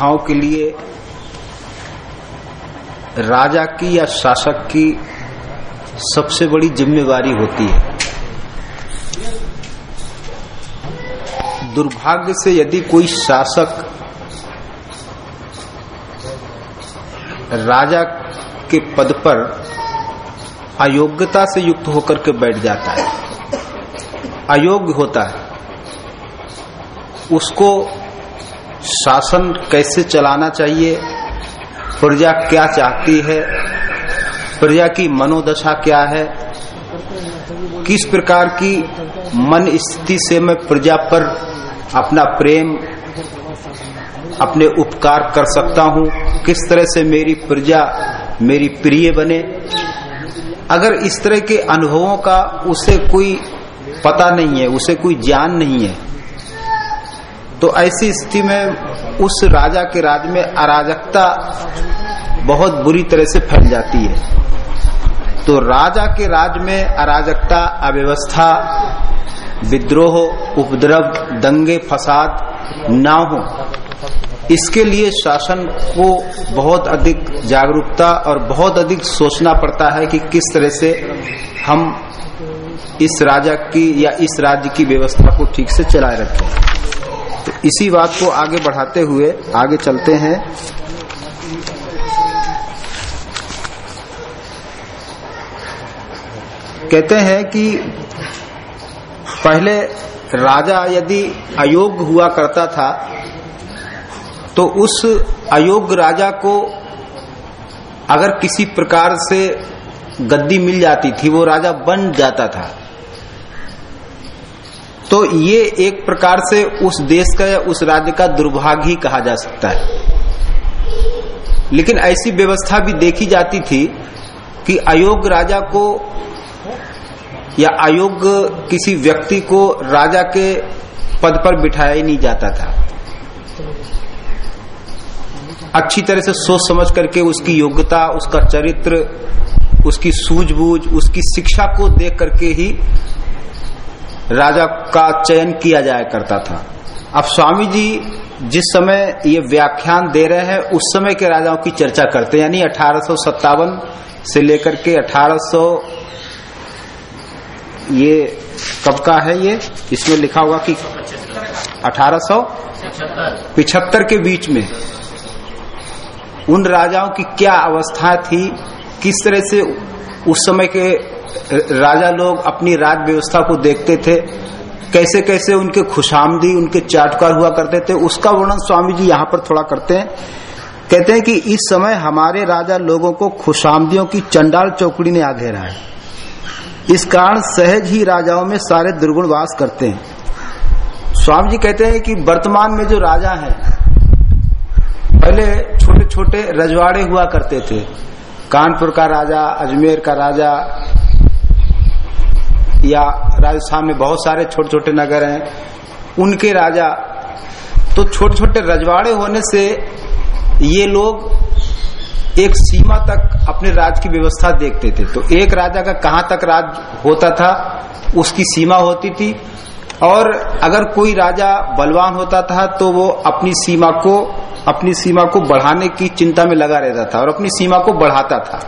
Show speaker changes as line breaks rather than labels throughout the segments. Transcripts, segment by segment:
योद्धाओं के लिए राजा की या शासक की सबसे बड़ी जिम्मेवारी होती है। दुर्भाग्य से यदि कोई शासक राजा के पद पर अयोग्यता से युक्त होकर के बैठ जाता है, अयोग्य होता है, उसको शासन कैसे चलाना चाहिए? प्रजा क्या चाहती है? प्रजा की मनोदशा क्या है? किस प्रकार की मन स्थिति से मैं प्रजा पर अपना प्रेम, अपने उपकार कर सकता हूँ? किस तरह से मेरी प्रजा मेरी प्रिय बने? अगर इस तरह के अनुभवों का उसे कोई पता नहीं है, उसे कोई ज्ञान नहीं है तो ऐसी स्थिति में उस राजा के राज में अराजकता बहुत बुरी तरह से फैल जाती है। तो राजा के राज में अराजकता, अव्यवस्था, विद्रोह, उपद्रव, दंगे, फसाद ना हो। इसके लिए शासन को बहुत अधिक जागरूकता और बहुत अधिक सोचना पड़ता है कि किस तरह से हम इस राजा की या इस राज्य की व्यवस्था को ठीक से चलाए रखें। तो इसी बात को आगे बढ़ाते हुए आगे चलते हैं। कहते हैं कि पहले राजा यदि अयोग्य हुआ करता था तो उस अयोग्य राजा को अगर किसी प्रकार से गद्दी मिल जाती थी, वो राजा बन जाता था। तो ये एक प्रकार से उस देश का या उस राज्य का दुर्भाग्य ही कहा जा सकता है। लेकिन ऐसी व्यवस्था भी देखी जाती थी कि अयोग्य राजा को या अयोग्य किसी व्यक्ति को राजा के पद पर बिठाया ही नहीं जाता था। अच्छी तरह से सोच समझ करके उसकी योग्यता, उसका चरित्र, उसकी सूझबूझ, उसकी शिक्षा को देख करके ही राजा का चयन किया जाया करता था। अब स्वामी जी जिस समय ये व्याख्यान दे रहे हैं, उस समय के राजाओं की चर्चा करते हैं, यानी अठारह सौ सत्तावन से लेकर के 1800 ये कब का है ये? इसमें लिखा हुआ कि अठारह पिछहत्तर के बीच में। उन राजाओं की क्या अवस्था थी, किस तरह से उस समय के राजा लोग अपनी राज व्यवस्था को देखते थे। कैसे कैसे उनके खुशामदी, उनके चाटकार हुआ करते थे, उसका वर्णन स्वामी जी यहाँ पर थोड़ा करते हैं। कहते हैं कि इस समय हमारे राजा लोगों को खुशामदियों की चंडाल चौकड़ी ने आ घेरा है। इस कारण सहज ही राजाओं में सारे दुर्गुण वास करते हैं। स्वामी जी कहते हैं कि वर्तमान में जो राजा हैं, पहले छोटे छोटे रजवाड़े हुआ करते थे। कानपुर का राजा, अजमेर का राजा या राजस्थान में बहुत सारे छोटे छोटे नगर हैं, उनके राजा तो छोटे छोटे रजवाड़े होने से ये लोग एक सीमा तक अपने राज की व्यवस्था देखते थे। तो एक राजा का कहाँ तक राज होता था, उसकी सीमा होती थी, और अगर कोई राजा बलवान होता था तो वो अपनी सीमा को, अपनी सीमा को बढ़ाने की चिंता में लगा रहता था और अपनी सीमा को बढ़ाता था।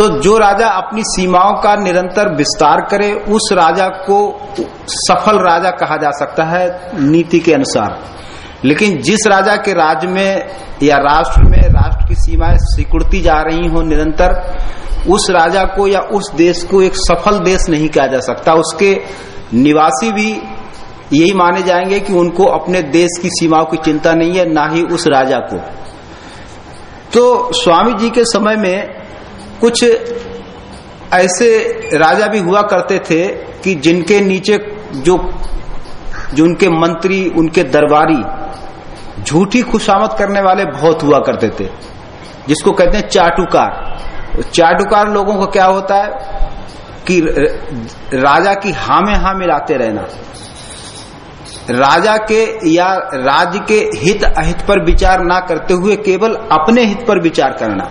तो जो राजा अपनी सीमाओं का निरंतर विस्तार करे, उस राजा को सफल राजा कहा जा सकता है नीति के अनुसार। लेकिन जिस राजा के राज्य में या राष्ट्र में राष्ट्र की सीमाएँ सिकुड़ती जा रही हो निरंतर, उस राजा को या उस देश को एक सफल देश नहीं कहा जा सकता। उसके निवासी भी यही माने जाएँगे कि उनको अपने देश की सीमाओं की चिंता नहीं है, ना ही उस राजा को। तो स्वामी जी के समय में कुछ ऐसे राजा भी हुआ करते थे कि जिनके नीचे जो जो उनके मंत्री, उनके दरबारी झूठी खुशामद करने वाले बहुत हुआ करते थे, जिसको कहते हैं चाटुकार। चाटुकार लोगों को क्या होता है कि राजा की हा में हा मिलाते रहना। राजा के या राज्य के हित अहित पर विचार ना करते हुए केवल अपने हित पर विचार करना।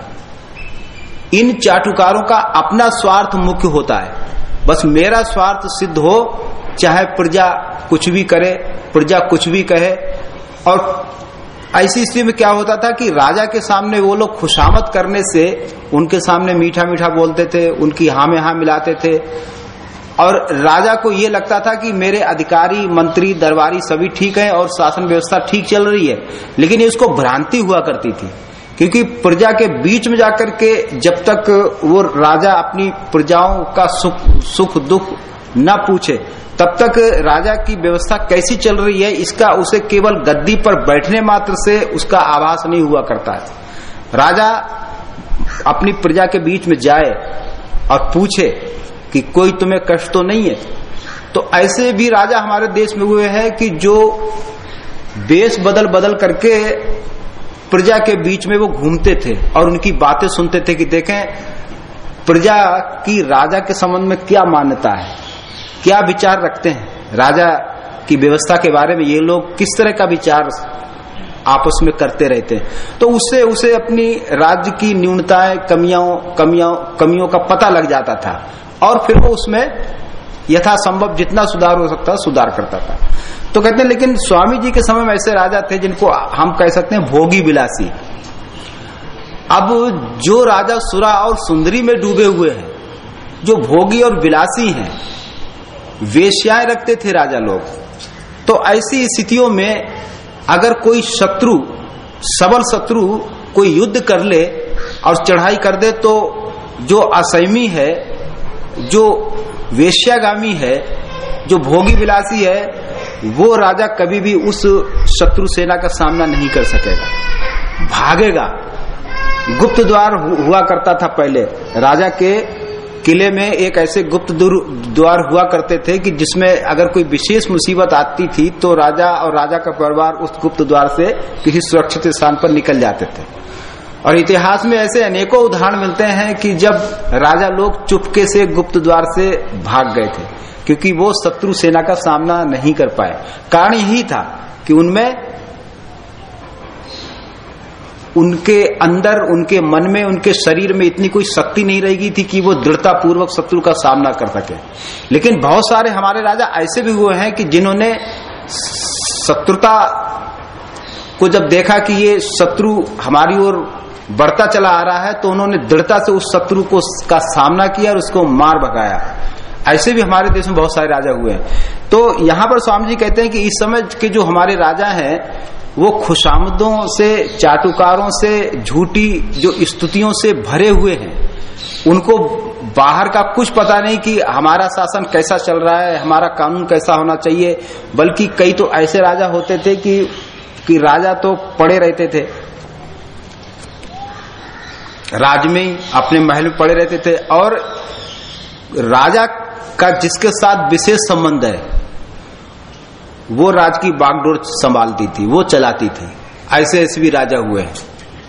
इन चाटुकारों का अपना स्वार्थ मुख्य होता है। बस मेरा स्वार्थ सिद्ध हो, चाहे प्रजा कुछ भी करे, प्रजा कुछ भी कहे। और ऐसी स्थिति में क्या होता था कि राजा के सामने वो लोग खुशामद करने से उनके सामने मीठा मीठा बोलते थे, उनकी हाँ में हाँ मिलाते थे। और राजा को ये लगता था कि मेरे अधिकारी, मंत्री, दरबारी सभी ठीक है और शासन व्यवस्था ठीक चल रही है। लेकिन ये उसको भ्रांति हुआ करती थी। क्योंकि प्रजा के बीच में जाकर के जब तक वो राजा अपनी प्रजाओं का सुख सुख दुख न पूछे, तब तक राजा की व्यवस्था कैसी चल रही है, इसका उसे केवल गद्दी पर बैठने मात्र से उसका आभास नहीं हुआ करता है। राजा अपनी प्रजा के बीच में जाए और पूछे कि कोई तुम्हें कष्ट तो नहीं है? तो ऐसे भी राजा हमारे देश में हुए हैं कि जो देश बदल बदल करके प्रजा के बीच में वो घूमते थे और उनकी बातें सुनते थे कि देखें, प्रजा की राजा के संबंध में क्या मान्यता है? क्या विचार रखते हैं? राजा की व्यवस्था के बारे में ये लोग किस तरह का विचार आपस में करते रहते हैं? तो उससे, उसे अपनी राज्य की न्यूनताएँ, कमियों कमियों कमियों का पता लग जाता था। और फिर वो उसमें यथासंभव जितना सुधार हो सकता, सुधार करता था। तो कहते हैं, लेकिन स्वामी जी के समय में ऐसे राजा थे जिनको हम कह सकते हैं भोगी विलासी अब जो राजा सुरा और सुंदरी में डूबे हुए हैं, जो भोगी और विलासी हैं, वेश्याएँ रखते थे राजा लोग। तो ऐसी स्थितियों में अगर कोई शत्रु, सबल शत्रु कोई युद्ध कर ले और चढ़ाई कर दे तो जो असैमी है, जो वेश्यागामी है, जो भोगी विलासी है, वो राजा कभी भी उस शत्रु सेना का सामना नहीं कर सकेगा। भागेगा। गुप्त द्वार हुआ करता था पहले। राजा के किले में एक ऐसे गुप्त द्वार हुआ करते थे कि जिसमें अगर कोई विशेष मुसीबत आती थी तो राजा और राजा का परिवार उस गुप्त द्वार से किसी सुरक्षित स्थान पर निकल जाते थे। और इतिहास में ऐसे अनेकों उदाहरण मिलते हैं कि जब राजा लोग चुपके से गुप्त द्वार से भाग गए थे, क्योंकि वो शत्रु सेना का सामना नहीं कर पाए। कारण यही था कि उनमें, उनके अंदर, उनके मन में, उनके शरीर में इतनी कोई शक्ति नहीं रहेगी थी कि वो दृढ़ता पूर्वक शत्रु का सामना कर सके। लेकिन बहुत सारे हमारे राजा ऐसे भी हुए हैं कि जिन्होंने शत्रुता को जब देखा कि ये शत्रु हमारी ओर बढ़ता चला आ रहा है तो उन्होंने दृढ़ता से उस शत्रु को का सामना किया और उसको मार भगाया। ऐसे भी हमारे देश में बहुत सारे राजा हुए हैं। तो यहाँ पर स्वामी जी कहते हैं कि इस समय के जो हमारे राजा हैं, वो खुशामदों से चाटुकारों से, झूठी जो स्तुतियों से भरे हुए हैं। उनको बाहर का कुछ पता नहीं कि हमारा शासन कैसा चल रहा है, हमारा कानून कैसा होना चाहिए, बल्कि कई तो ऐसे राजा होते थे कि कि राजा तो पड़े रहते थे। राज में अपने महल में पड़े रहते थे और राजा का जिसके साथ विशेष संबंध है, वो राज की बागडोर संभालती थी, वो चलाती थी। ऐसे ऐसे भी राजा हुए हैं।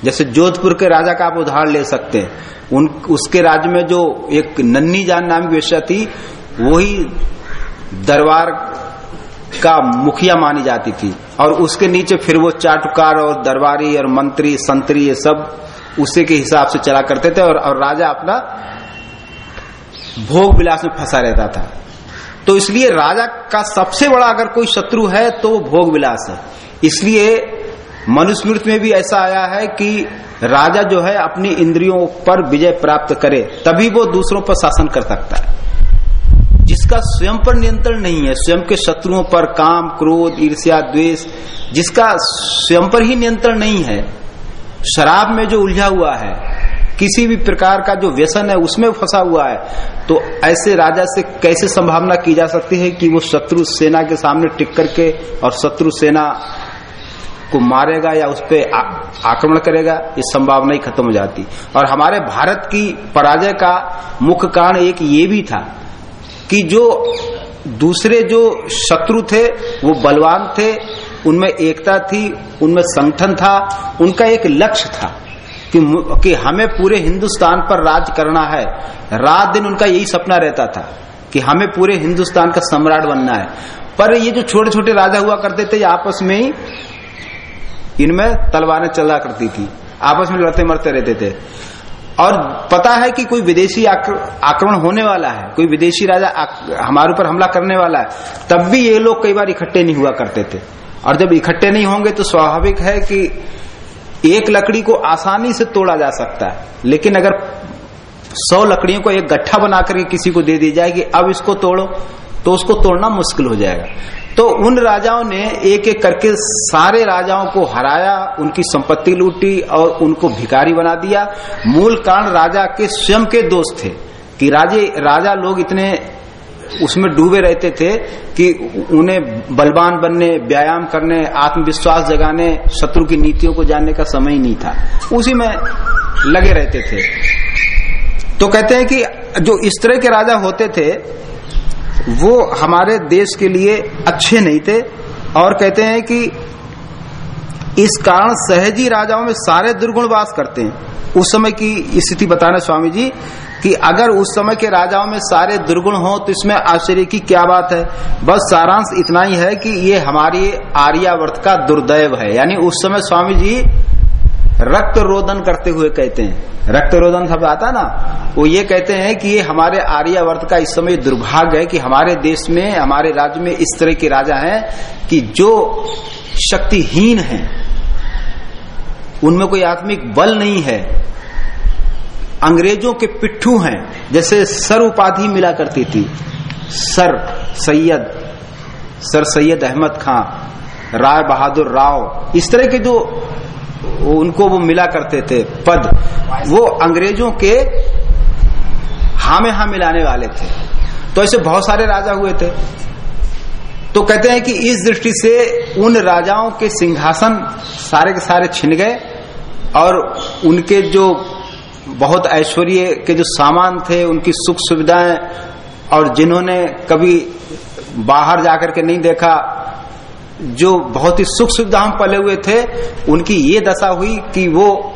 जैसे जोधपुर के राजा का आप उदाहरण ले सकते हैं। उन, उसके राज्य में जो एक नन्नी जान नाम की वेश्या थी, वही दरबार का मुखिया मानी जाती थी। और उसके नीचे फिर वो चाटुकार और दरबारी और मंत्री, संतरी, ये सब उसी के हिसाब से चला करते थे और, और राजा अपना भोग विलास में फंसा रहता था। तो इसलिए राजा का सबसे बड़ा अगर कोई शत्रु है तो वो भोग विलास है। इसलिए मनुस्मृति में भी ऐसा आया है कि राजा जो है अपनी इंद्रियों पर विजय प्राप्त करे तभी वो दूसरों पर शासन कर सकता है। जिसका स्वयं पर नियंत्रण नहीं है स्वयं के शत्रुओं पर काम क्रोध ईर्ष्या द्वेष जिसका स्वयं पर ही नियंत्रण नहीं है शराब में जो उलझा हुआ है, किसी भी प्रकार का जो व्यसन है, उसमें फंसा हुआ है तो ऐसे राजा से कैसे संभावना की जा सकती है कि वो शत्रु सेना के सामने टिक करके और शत्रु सेना को मारेगा या उस पर आक्रमण करेगा, ये संभावना ही खत्म हो जाती। और हमारे भारत की पराजय का मुख्य कारण एक ये भी था कि जो दूसरे जो शत्रु थे, वो बलवान थे उनमें एकता थी उनमें संगठन था उनका एक लक्ष्य था कि, कि हमें पूरे हिंदुस्तान पर राज करना है। रात दिन उनका यही सपना रहता था कि हमें पूरे हिंदुस्तान का सम्राट बनना है। पर ये जो छोटे छोटे राजा हुआ करते थे आपस में ही इनमें तलवारें चला करती थी। आपस में लड़ते मरते रहते थे। और पता है कि कोई विदेशी आक्रमण होने वाला है कोई विदेशी राजा हमारे ऊपर हमला करने वाला है तब भी ये लोग कई बार इकट्ठे नहीं हुआ करते थे। और जब इकट्ठे नहीं होंगे तो स्वाभाविक है कि एक लकड़ी को आसानी से तोड़ा जा सकता है। लेकिन अगर सौ लकड़ियों को एक गट्ठा बना करके किसी को दे दी जाए कि अब इसको तोड़ो तो उसको तोड़ना मुश्किल हो जाएगा। तो उन राजाओं ने एक एक करके सारे राजाओं को हराया, उनकी संपत्ति लूटी और उनको भिकारी बना दिया। मूल कारण राजा के स्वयं के दोस्त थे कि राजे, राजा लोग इतने उसमें डूबे रहते थे कि उन्हें बलवान बनने, व्यायाम करने, आत्मविश्वास जगाने, शत्रु की नीतियों को जानने का समय ही नहीं था। उसी में लगे रहते थे। तो कहते हैं कि जो इस तरह के राजा होते थे, वो हमारे देश के लिए अच्छे नहीं थे और कहते हैं कि इस कारण सहजी राजाओं में सारे दुर्गुण वास करते हैं। उस समय की स्थिति बताना, स्वामी जी कि अगर उस समय के राजाओं में सारे दुर्गुण हो तो इसमें आश्चर्य की क्या बात है? बस सारांश इतना ही है कि ये हमारी आर्यावर्त का दुर्दैव है। यानी उस समय स्वामी जी रक्त रोदन करते हुए कहते हैं। रक्त रोदन सब आता ना? वो ये कहते हैं कि ये हमारे आर्यावर्त का इस समय दुर्भाग्य है कि हमारे देश में, हमारे राज्य में इस तरह के राजा हैं कि जो शक्तिहीन हैं, उनमें कोई आत्मिक बल नहीं है। अंग्रेज़ों के पिट्ठू हैं, जैसे सर उपाधि मिला करती थी। सर सैयद सर सैयद अहमद खां, राय बहादुर राव, इस तरह के जो उनको वो मिला करते थे, पद, वो अंग्रेज़ों के हा में हा मिलाने वाले थे। तो ऐसे बहुत सारे राजा हुए थे। तो कहते हैं कि इस दृष्टि से उन राजाओं के सिंहासन सारे के सारे छिन गए और उनके जो बहुत ऐश्वर्य के जो सामान थे, उनकी सुख सुविधाएँ, और जिन्होंने कभी बाहर जाकर के नहीं देखा, जो बहुत ही सुख सुविधा में पले हुए थे, उनकी ये दशा हुई कि वो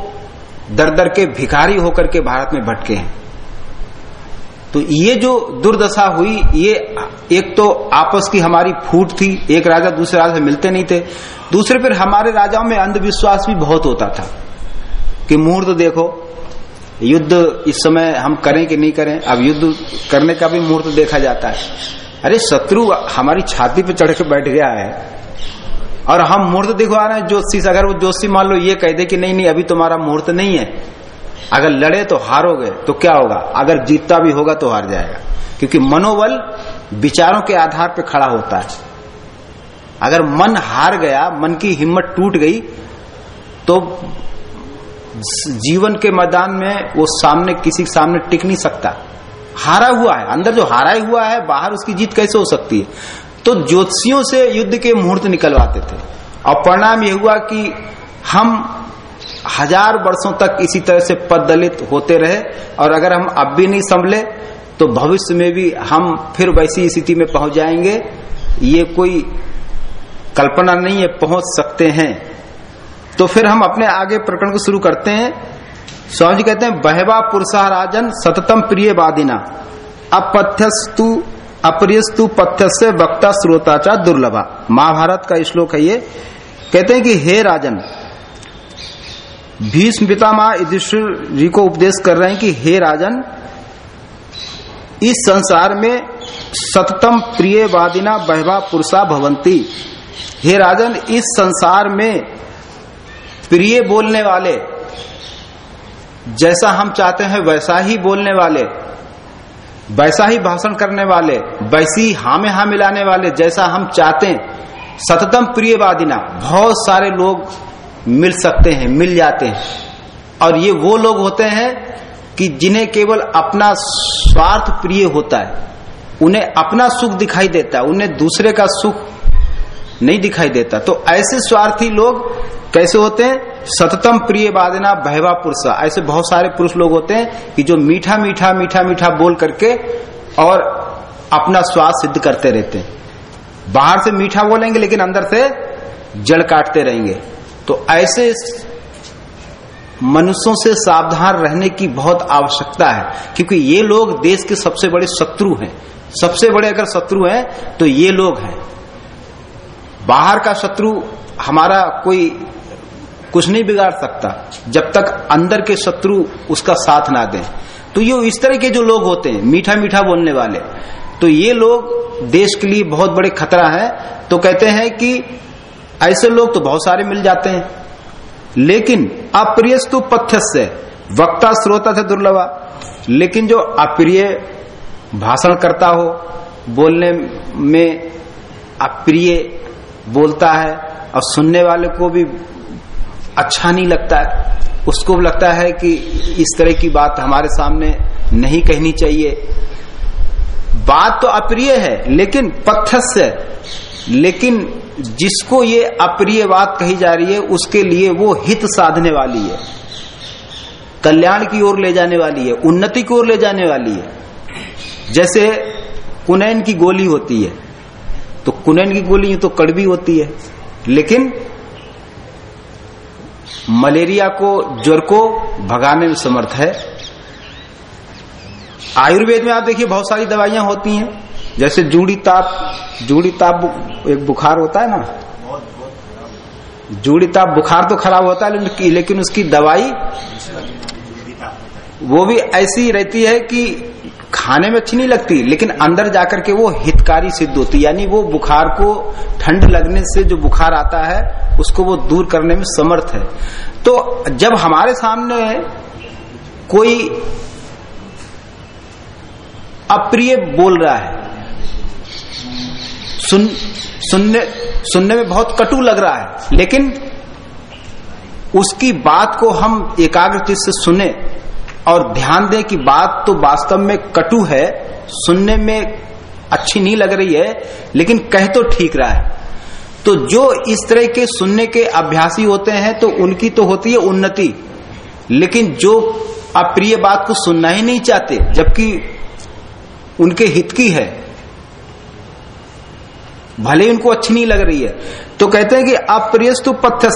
दर दर के भिखारी होकर के भारत में भटके हैं। तो ये जो दुर्दशा हुई, ये एक तो आपस की हमारी फूट थी, एक राजा दूसरे राजा से मिलते नहीं थे, दूसरे फिर हमारे राजाओं में अंधविश्वास भी बहुत होता था, कि मुहूर्त देखो युद्ध इस समय हम करें कि नहीं करें? अब युद्ध करने का भी मुहूर्त देखा जाता है। अरे, शत्रु हमारी छाती पे चढ़ के बैठ गया है। और हम मुहूर्त दिखवा रहे हैं, जोशी से, अगर वो जोशी मान लो, ये कह दे कि नहीं नहीं, अभी तुम्हारा मुहूर्त नहीं है। अगर लड़े तो हारोगे तो क्या होगा? अगर जीतता भी होगा तो हार जाएगा। क्योंकि मनोबल विचारों के आधार पर खड़ा होता है। अगर मन हार गया, मन की हिम्मत टूट गई तो जीवन के मैदान में वो सामने, किसी के सामने टिक नहीं सकता। हारा हुआ है। अंदर जो हारा हुआ है, बाहर उसकी जीत कैसे हो सकती है? तो ज्योतिषियों से युद्ध के मुहूर्त निकलवाते थे। और परिणाम यह हुआ कि हम हज़ार वर्षों तक इसी तरह से पद दलित होते रहे और अगर हम अब भी नहीं संभले तो भविष्य में भी हम फिर वैसी स्थिति में पहुँच जाएँगे। ये कोई कल्पना नहीं है, पहुँच सकते हैं। तो फिर हम अपने आगे प्रकरण को शुरू करते हैं। स्वामी जी कहते हैं, बहवा पुरुषा राजन सततम प्रिय वादिना अपथ्यस्तु, अप्रियस्तु पथ्य से वक्ता श्रोताचा दुर्लभा। महाभारत का श्लोक है ये। कहते हैं कि, हे राजन, भीष्म पितामह युधिष्ठिर जी को उपदेश कर रहे हैं कि, हे राजन, इस संसार में सततम प्रिय वादिना बहवा पुरुषा भवंती। हे राजन, इस संसार में प्रिय बोलने वाले, जैसा हम चाहते हैं वैसा ही बोलने वाले, वैसा ही भाषण करने वाले, वैसी हा में हा मिलाने वाले, जैसा हम चाहते हैं, सततम प्रियवादिना, बहुत सारे लोग मिल सकते हैं, मिल जाते हैं। और ये वो लोग होते हैं कि जिन्हें केवल अपना स्वार्थ प्रिय होता है, उन्हें अपना सुख दिखाई देता है, उन्हें दूसरे का सुख नहीं दिखाई देता। तो ऐसे स्वार्थी लोग कैसे होते हैं? सततम प्रिय वादना बहवा पुरुष। ऐसे बहुत सारे पुरुष लोग होते हैं कि जो मीठा मीठा मीठा मीठा बोल करके और अपना स्वाद सिद्ध करते रहते हैं। बाहर से मीठा बोलेंगे, लेकिन अंदर से जड़ काटते रहेंगे। तो ऐसे मनुष्यों से सावधान रहने की बहुत आवश्यकता है, क्योंकि ये लोग देश के सबसे बड़े शत्रु हैं। सबसे बड़े अगर शत्रु हैं तो ये लोग हैं। बाहर का शत्रु, हमारा कोई कुछ नहीं बिगाड़ सकता। जब तक अंदर के शत्रु उसका साथ ना दें। तो ये इस तरह के जो लोग होते हैं मीठा मीठा बोलने वाले तो ये लोग देश के लिए बहुत बड़े खतरा है। तो कहते हैं कि ऐसे लोग तो बहुत सारे मिल जाते हैं। लेकिन अप्रियस्तु पथ्य से वक्ता, श्रोता थे दुर्लभा। लेकिन जो अप्रिय भाषण करता हो, बोलने में अप्रिय बोलता है, और सुनने वाले को भी अच्छा नहीं लगता है। उसको लगता है कि इस तरह की बात हमारे सामने नहीं कहनी चाहिए। बात तो अप्रिय है, लेकिन पथ्य लेकिन जिसको ये अप्रिय बात कही जा रही है, उसके लिए वो हित साधने वाली है। कल्याण की ओर ले जाने वाली है, उन्नति की ओर ले जाने वाली है। जैसे कुनैन की गोली होती है तो कुनैन की गोली तो कड़वी होती है, लेकिन मलेरिया को, ज्वर को भगाने में समर्थ है। आयुर्वेद में आप देखिए बहुत सारी दवाइयाँ होती हैं। जैसे जूड़ी ताप जूड़ी ताप एक बुखार होता है ना? जूड़ी ताप बुखार तो खराब होता है लेकिन उसकी दवाई, वो भी ऐसी रहती है कि खाने में अच्छी नहीं लगती, लेकिन अंदर जाकर के वो हितकारी सिद्ध होती, यानी वो बुखार को ठंड लगने से जो बुखार आता है, उसको वो दूर करने में समर्थ है। तो जब हमारे सामने कोई अप्रिय बोल रहा है, सुन, सुनने सुनने में बहुत कटु लग रहा है, लेकिन उसकी बात को हम एकाग्र से सुने और ध्यान दें कि बात तो वास्तव में कटु है, सुनने में अच्छी नहीं लग रही है, लेकिन कह तो ठीक रहा है। तो जो इस तरह के सुनने के अभ्यासी होते हैं तो उनकी तो होती है उन्नति। लेकिन जो अप्रिय बात को सुनना ही नहीं चाहते, जबकि उनके हित की है, भले उनको अच्छी नहीं लग रही है। तो कहते हैं कि अप्रियस्तु पथ्य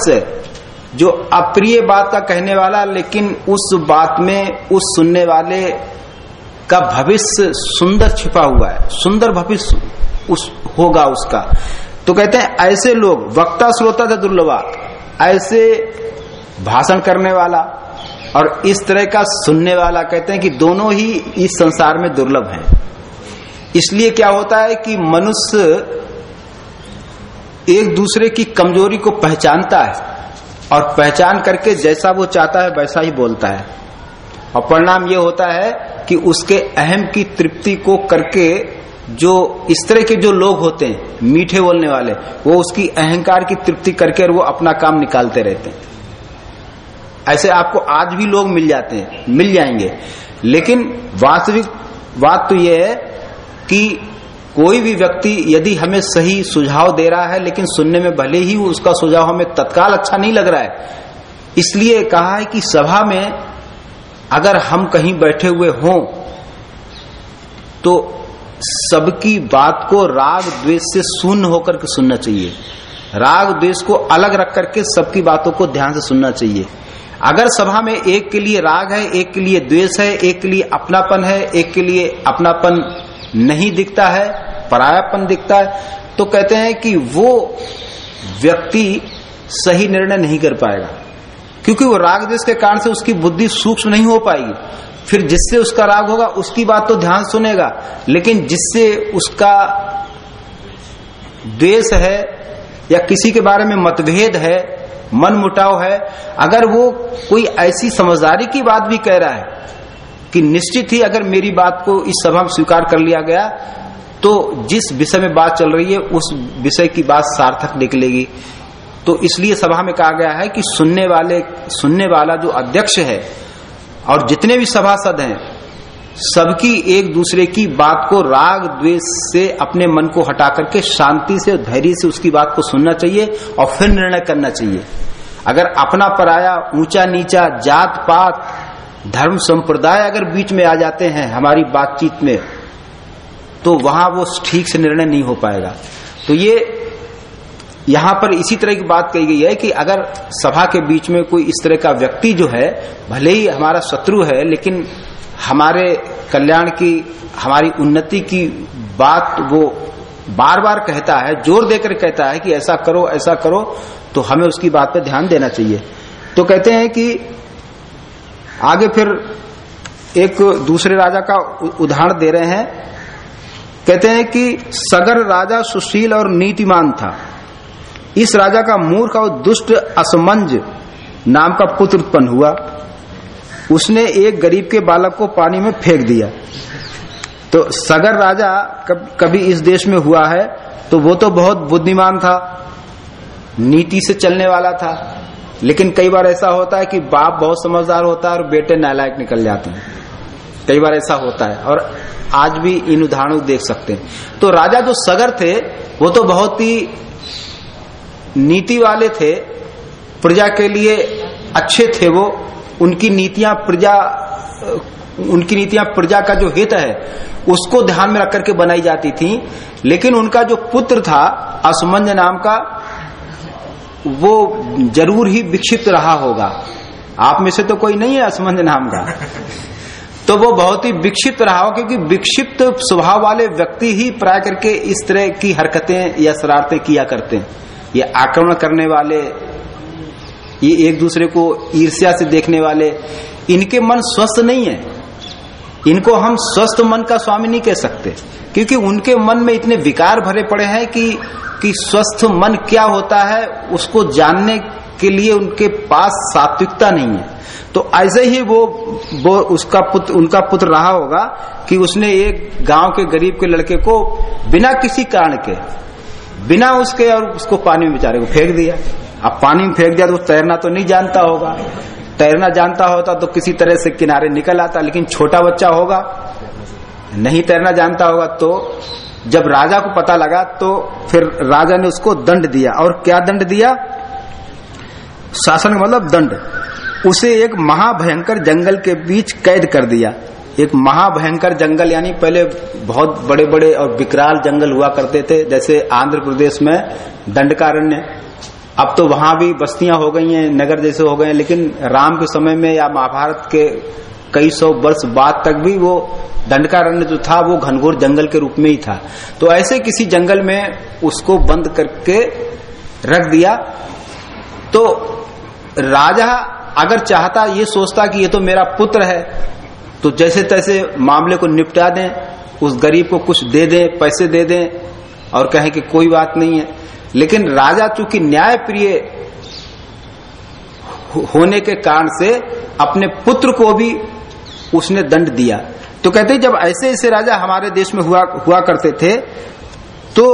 जो अप्रिय बात का कहने वाला, लेकिन उस बात में, उस सुनने वाले का भविष्य सुंदर छिपा हुआ है, सुंदर भविष्य उस होगा उसका। तो कहते हैं, ऐसे लोग, वक्ता, श्रोता था दुर्लभा ऐसे भाषण करने वाला और इस तरह का सुनने वाला, कहते हैं कि दोनों ही इस संसार में दुर्लभ हैं। इसलिए क्या होता है कि मनुष्य एक दूसरे की कमज़ोरी को पहचानता है। और पहचान करके जैसा वो चाहता है वैसा ही बोलता है। और परिणाम ये होता है कि उसके अहम की तृप्ति को करके जो इस तरह के जो लोग होते हैं, मीठे बोलने वाले, वो उसकी अहंकार की तृप्ति करके और वो अपना काम निकालते रहते हैं। ऐसे आपको आज भी लोग मिल जाते हैं, मिल जाएँगे। लेकिन वास्तविक बात तो यह है कि कोई भी व्यक्ति यदि हमें सही सुझाव दे रहा है, लेकिन सुनने में भले ही उसका सुझाव हमें तत्काल अच्छा नहीं लग रहा है। इसलिए कहा है कि सभा में अगर हम कहीं बैठे हुए हों तो सबकी बात को राग द्वेष से शून्य होकर के सुनना चाहिए। राग द्वेष को अलग रख करके सबकी बातों को ध्यान से सुनना चाहिए। अगर सभा में एक के लिए राग है, एक के लिए द्वेष है, एक के लिए अपनापन है, एक के लिए अपनापन नहीं दिखता है परायापन दिखता है तो कहते हैं कि वो व्यक्ति सही निर्णय नहीं कर पाएगा। क्योंकि वो राग देश के कारण से उसकी बुद्धि सूक्ष्म नहीं हो पाएगी। फिर जिससे उसका राग होगा, उसकी बात तो ध्यान सुनेगा, लेकिन जिससे उसका द्वेष है या किसी के बारे में मतभेद है, मन मुटाव है, अगर वो कोई ऐसी समझदारी की बात भी कह रहा है कि निश्चित ही अगर मेरी बात को इस सभा में स्वीकार कर लिया गया तो जिस विषय में बात चल रही है, उस विषय की बात सार्थक निकलेगी। तो इसलिए सभा में कहा गया है कि सुनने वाले, सुनने वाला जो अध्यक्ष है, और जितने भी सभासद हैं, सबकी एक दूसरे की बात को राग, द्वेष से अपने मन को हटा करके शांति से, धैर्य से उसकी बात को सुनना चाहिए और फिर निर्णय करना चाहिए। अगर अपना पराया, ऊँचा नीचा जात पात धर्म संप्रदाय अगर बीच में आ जाते हैं हमारी बातचीत में तो वहाँ वो ठीक से निर्णय नहीं हो पाएगा। तो ये यहाँ पर इसी तरह की बात कही गई है कि अगर सभा के बीच में कोई इस तरह का व्यक्ति जो है, भले ही हमारा शत्रु है, लेकिन हमारे कल्याण की, हमारी उन्नति की बात वो बार बार कहता है, ज़ोर देकर कहता है कि ऐसा करो ऐसा करो तो हमें उसकी बात पर ध्यान देना चाहिए। तो कहते हैं कि आगे फिर एक दूसरे राजा का उदाहरण दे रहे हैं। कहते हैं कि सगर राजा सुशील और नीतिमान था। इस राजा का मूर्ख और दुष्ट असमंज नाम का पुत्र उत्पन्न हुआ। उसने एक गरीब के बालक को पानी में फेंक दिया। तो सगर राजा कब, कभी इस देश में हुआ है तो वो तो बहुत बुद्धिमान था नीति से चलने वाला था। लेकिन कई बार ऐसा होता है कि बाप बहुत समझदार होता है और बेटे नालायक निकल जाते हैं। कई बार ऐसा होता है और आज भी इन उदाहरणों देख सकते हैं। तो राजा जो सगर थे, वो तो बहुत ही नीति वाले थे, प्रजा के लिए अच्छे थे वो। उनकी नीतियाँ प्रजा, उनकी नीतियाँ प्रजा का जो हित है, उसको ध्यान में रख करके बनाई जाती थी। लेकिन उनका जो पुत्र था, असमंज नाम का, वो ज़रूर ही विक्षिप्त रहा होगा। आप में से तो कोई नहीं है असमंज नाम का। तो वो बहुत ही विक्षिप्त रहा हो क्योंकि विक्षिप्त स्वभाव वाले व्यक्ति ही प्राय करके इस तरह की हरकतें या शरारतें किया करते हैं। ये आक्रमण करने वाले, ये एक दूसरे को ईर्ष्या से देखने वाले, इनके मन स्वस्थ नहीं है। इनको हम स्वस्थ मन का स्वामी नहीं कह सकते, क्योंकि उनके मन में इतने विकार भरे पड़े हैं कि कि स्वस्थ मन क्या होता है, उसको जानने के लिए उनके पास सात्विकता नहीं है। तो ऐसे ही वो वो उसका पुत्र, उनका पुत्र रहा होगा कि उसने एक गाँव के गरीब के लड़के को बिना किसी कारण के, बिना उसके और उसको पानी में बेचारे को फेंक दिया। अब पानी में फेंक दिया तो तैरना तो नहीं जानता होगा। तैरना जानता होता तो किसी तरह से किनारे निकल आता, लेकिन छोटा बच्चा होगा, नहीं तैरना जानता होगा तो जब राजा को पता लगा तो फिर राजा ने उसको दंड दिया। और क्या दंड दिया? शासन मतलब दंड। उसे एक महाभयंकर जंगल के बीच कैद कर दिया। एक महाभयंकर जंगल यानी पहले बहुत बड़े बड़े और विकराल जंगल हुआ करते थे, जैसे आंध्र प्रदेश में दंडकारण्य। अब तो वहाँ भी बस्तियाँ हो गई हैं, नगर जैसे हो गए हैं, लेकिन राम के समय में या महाभारत के कई सौ वर्ष बाद तक भी वो दंडकारण्य जो था, वो घनघोर जंगल के रूप में ही था। तो ऐसे किसी जंगल में उसको बंद करके रख दिया। तो राजा अगर चाहता, ये सोचता कि ये तो मेरा पुत्र है तो जैसे तैसे मामले को निपटा दें, उस गरीब को कुछ दे दें, पैसे दे दें, और कहें कि कोई बात नहीं है। लेकिन राजा चूँकि न्याय प्रिय होने के कारण से अपने पुत्र को भी उसने दंड दिया। तो कहते जब ऐसे ऐसे राजा हमारे देश में हुआ हुआ करते थे तो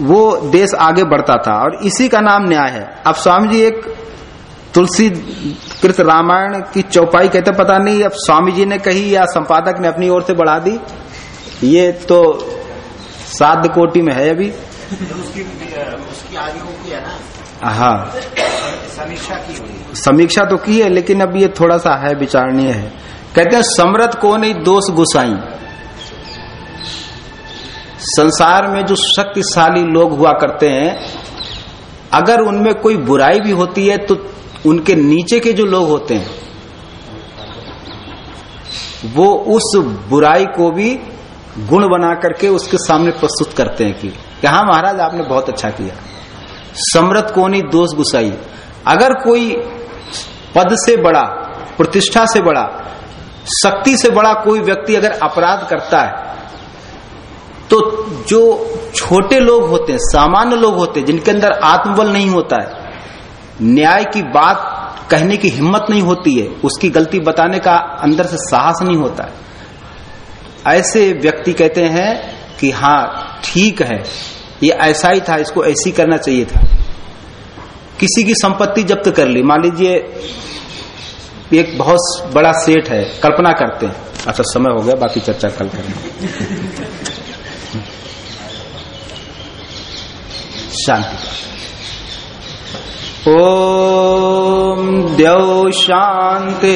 वो देश आगे बढ़ता था और इसी का नाम न्याय है। अब स्वामी जी एक तुलसी कृत रामायण की चौपाई कहते पता नहीं अब स्वामी जी ने कही या संपादक ने अपनी ओर से बढ़ा दी। ये तो साध कोटि में है अभी। उसकी, उसकी आगे वो किया ना? हाँ। समीक्षा की हुई। समीक्षा तो की है लेकिन अब ये थोड़ा सा है विचारणीय है। कहते हैं समृत को नहीं दोष गुसाई। संसार में जो शक्तिशाली लोग हुआ करते हैं, अगर उनमें कोई बुराई भी होती है तो उनके नीचे के जो लोग होते हैं, वो उस बुराई को भी गुण बना करके उसके सामने प्रस्तुत करते हैं कि हाँ महाराज आपने बहुत अच्छा किया। समृत कोनी दोष गुसाई। अगर कोई पद से बड़ा, प्रतिष्ठा से बड़ा, शक्ति से बड़ा कोई व्यक्ति अगर अपराध करता है जो छोटे लोग होते हैं, सामान्य लोग होते हैं, जिनके अंदर आत्मबल नहीं होता है, न्याय की बात कहने की हिम्मत नहीं होती है, उसकी गलती बताने का अंदर से साहस नहीं होता है। ऐसे व्यक्ति कहते हैं कि हाँ ठीक है, ये ऐसा ही था, इसको ऐसी करना चाहिए था। किसी की संपत्ति जब्त कर ली, मान लीजिए, एक बहुत बड़ा सेठ है, कल्पना करते हैं। अच्छा समय हो गया, बाकी चर्चा कल करेंगे। शांति ओम द्यौ शांति